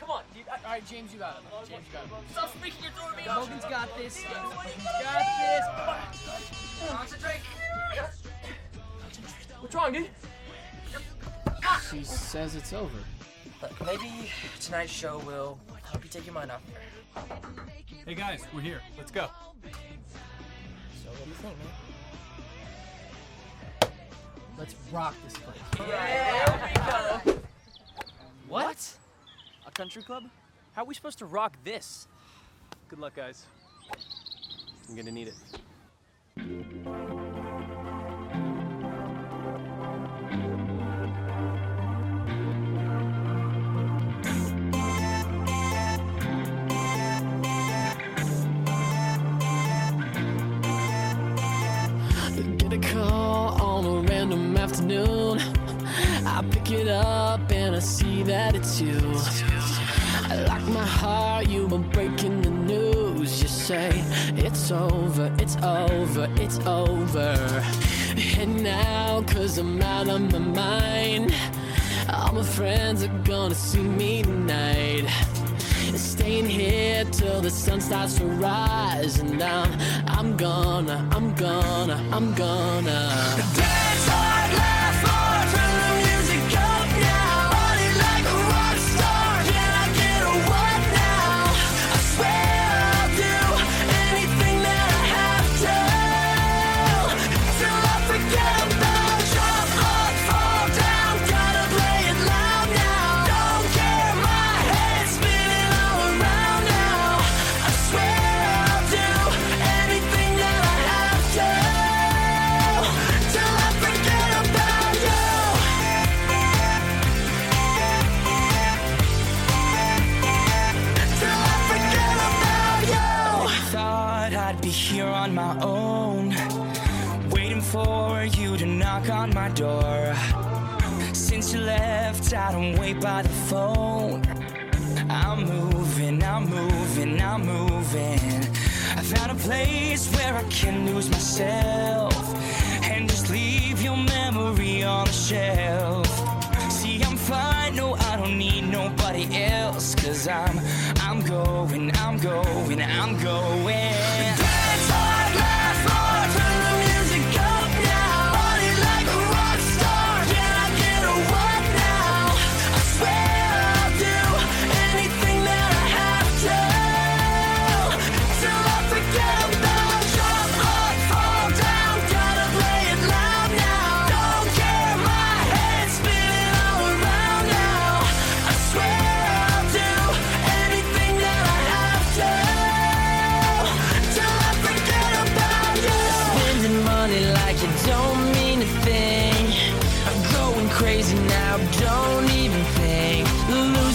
Come on, dude. All right, James, you got it. James, you got it. stop speaking your through me. Logan's got this. Logan's got this. Concentrate. What's wrong, dude? She says it's over. Look, maybe tonight's show will help you take your mind off her. Hey guys, we're here. Let's go. So what do you think, man? Let's rock this place. Yeah, we go. What? A country club? How are we supposed to rock this? Good luck, guys. I'm gonna need it. Afternoon. I pick it up and I see that it's you. I like my heart, you were breaking the news. You say it's over, it's over, it's over. And now, cause I'm out of my mind, all my friends are gonna see me tonight. Staying here till the sun starts to rise, and I'm, I'm gonna, I'm gonna, I'm gonna my own, waiting for you to knock on my door. Since you left, I don't wait by the phone. I'm moving, I'm moving, I'm moving. I found a place where I can lose myself and just leave your memory on the shelf. See, I'm fine, no, I don't need nobody else. Cause I'm, I'm going, I'm going, I'm going. crazy now, don't even think.